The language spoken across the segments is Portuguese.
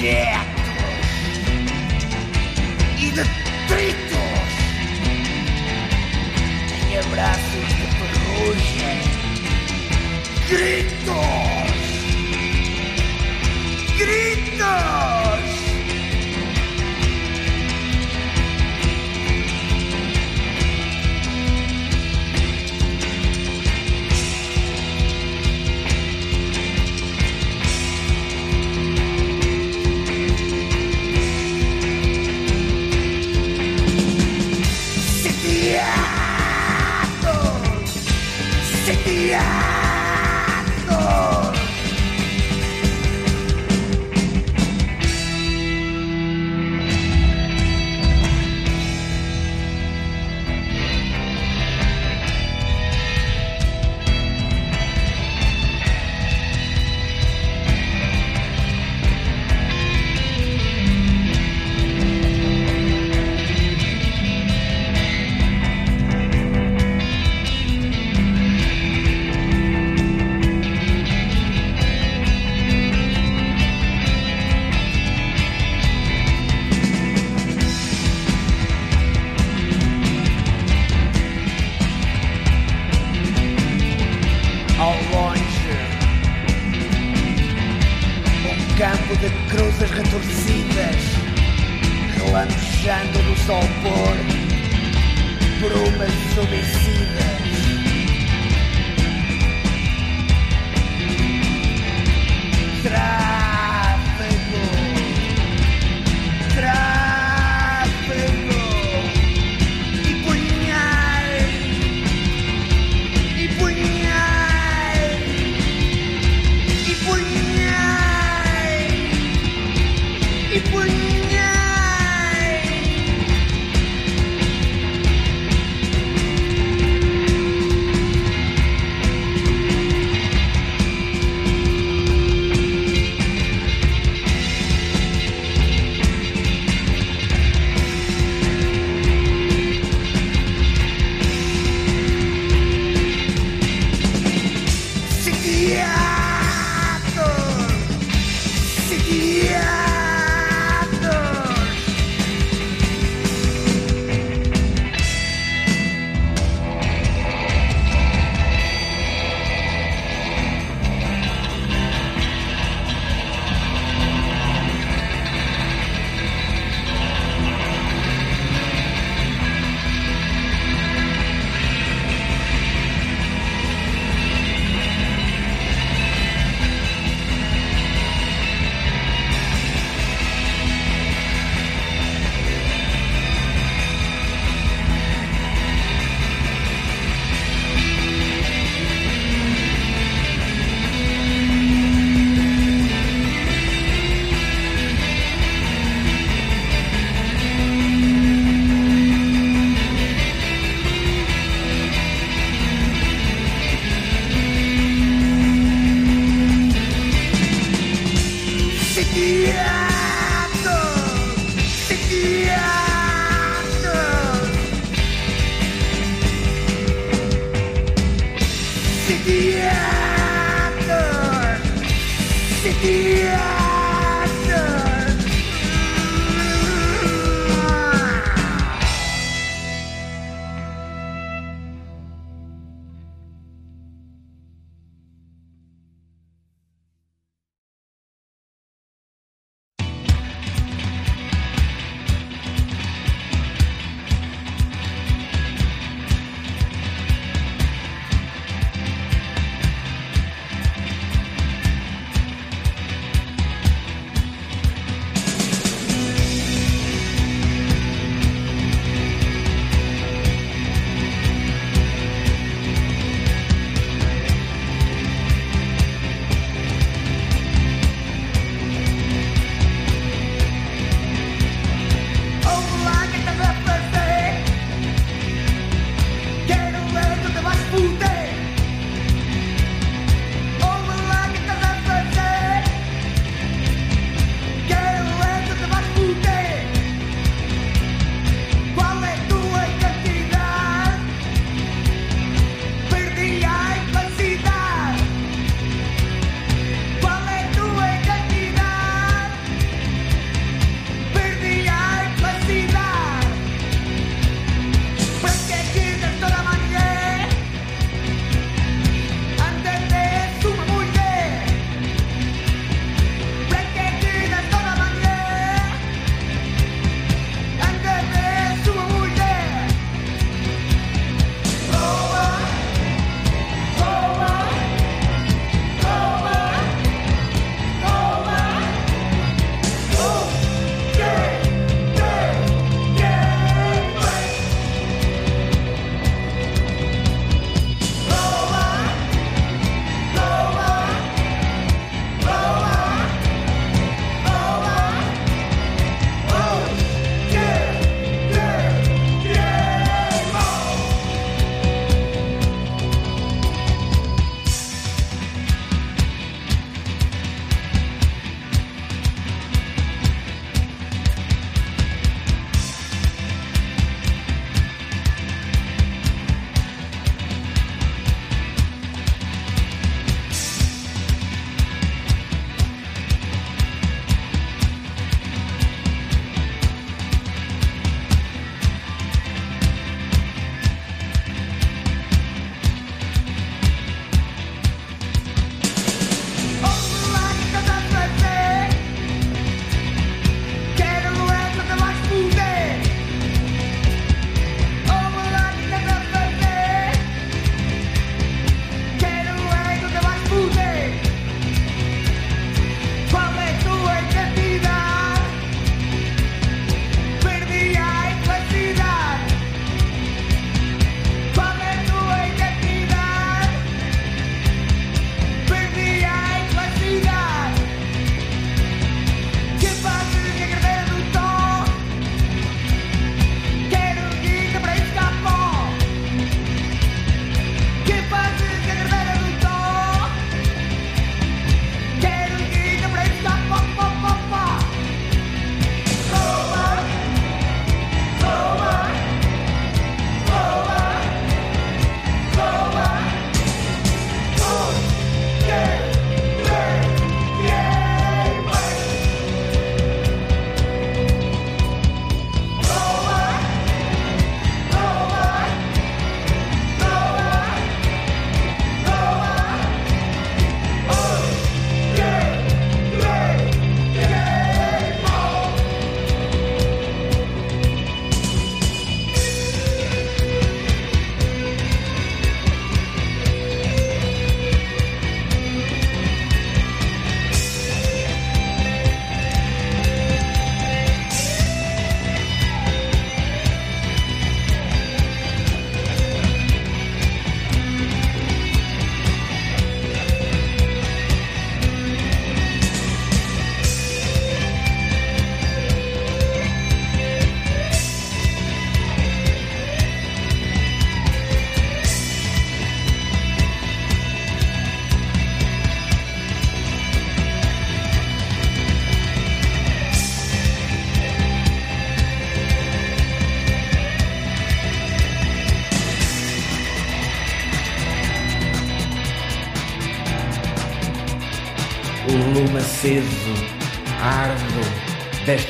objetos e detritos em abraços de ferrugem, gritos, gritos. Campo de cruzes retorcidas, relamejando no sol pôr, brumas homicidas. Tráfego,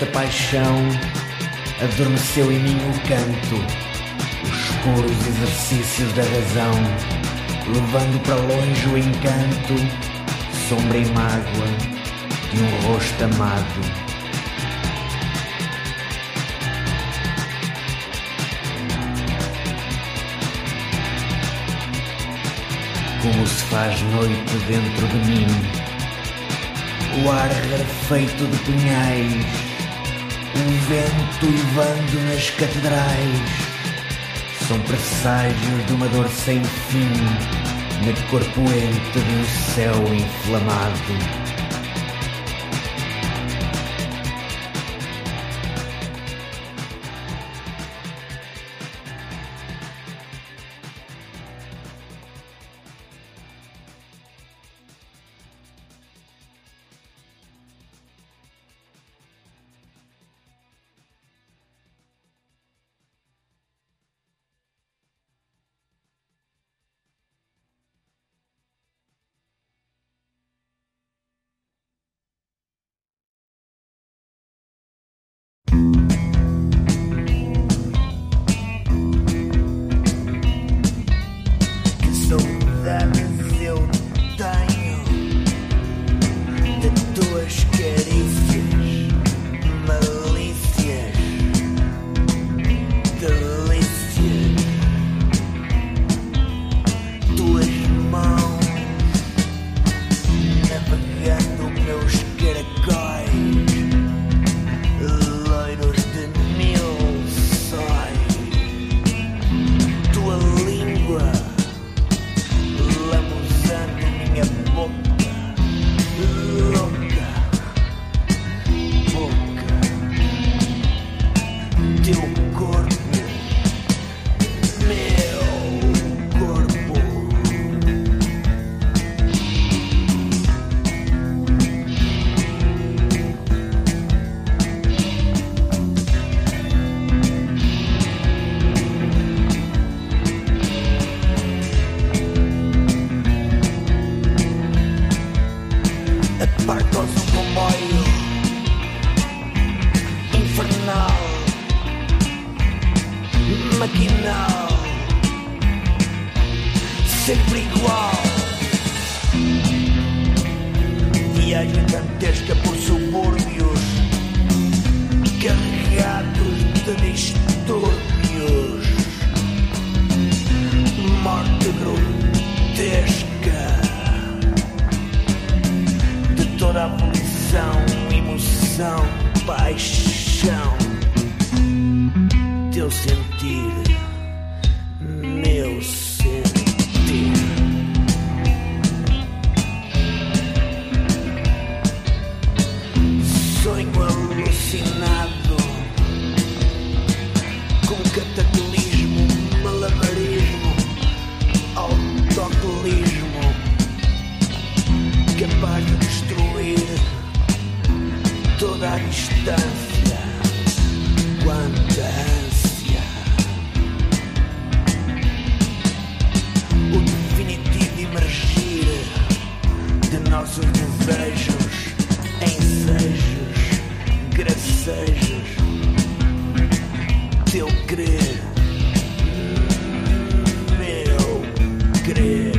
desta paixão, adormeceu em mim o canto, os puros exercícios da razão, levando para longe o encanto, sombra e mágoa de um rosto amado. como se faz noite dentro de mim. O ar rarefeito de punhais, o vento ivando nas catedrais, são presságios de uma dor sem fim, na corpoente de um céu inflamado. Toda a distância, quanta ânsia. creer, pero creer.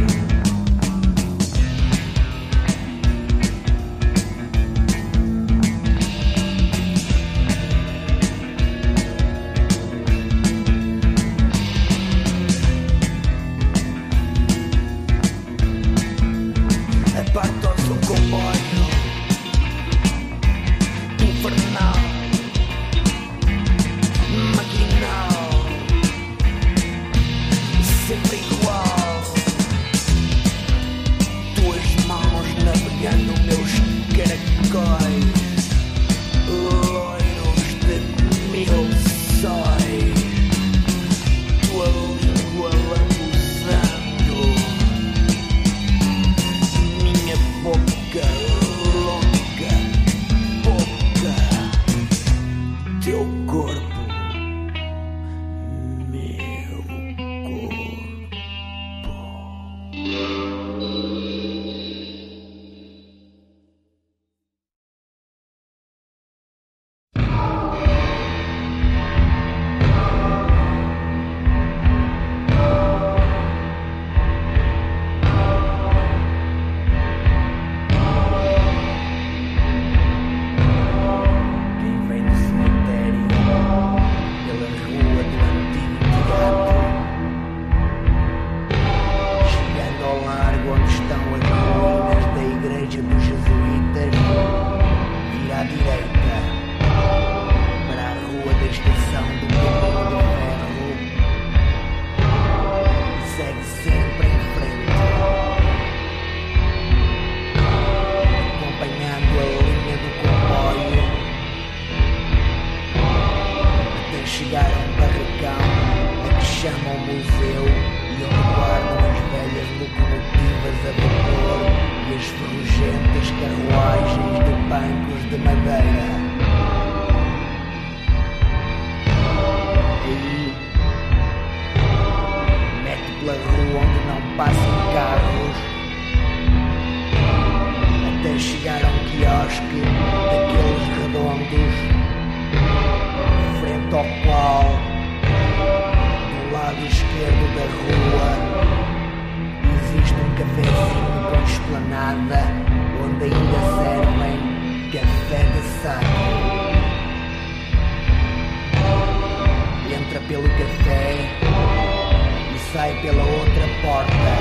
Sai pela outra porta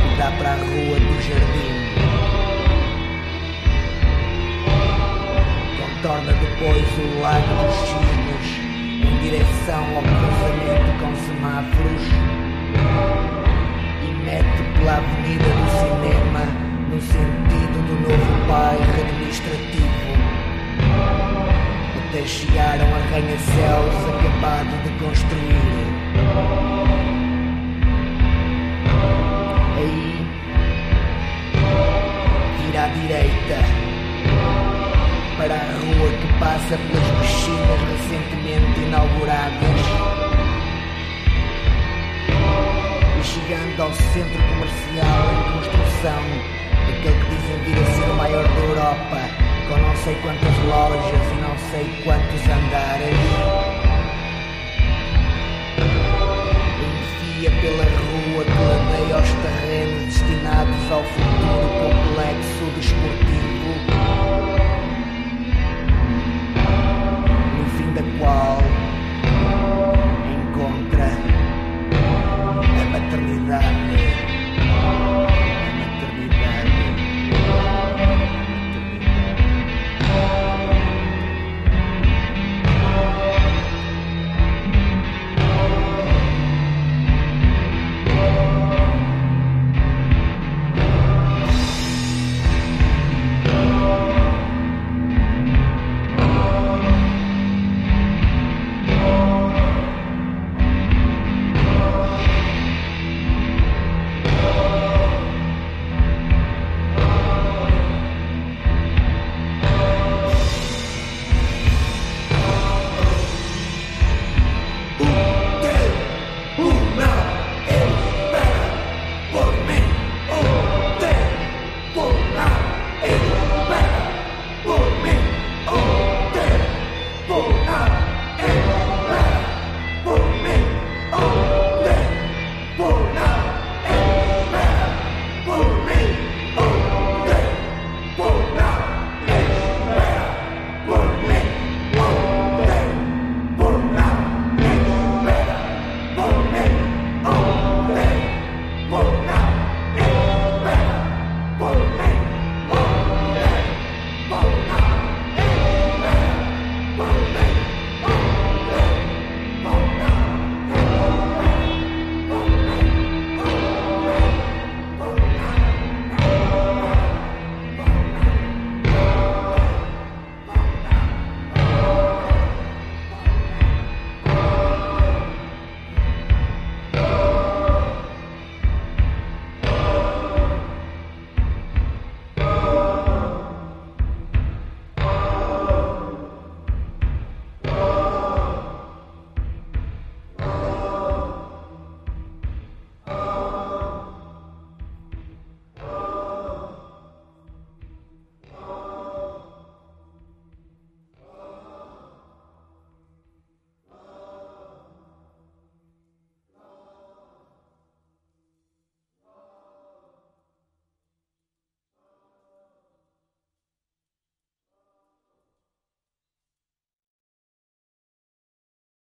que dá para a rua do jardim. Contorna depois o lago dos cisnes em direção ao cruzamento com semáforos e mete pela Avenida do Cinema no sentido do novo bairro administrativo até chegar a um arranha-céus acabado de construir. Aí. Vira à direita. Para a rua que passa pelas piscinas recentemente inauguradas. E chegando ao centro comercial em construção, aquele que dizem vir a ser o maior da Europa, com não sei quantas lojas e não sei quantos andares.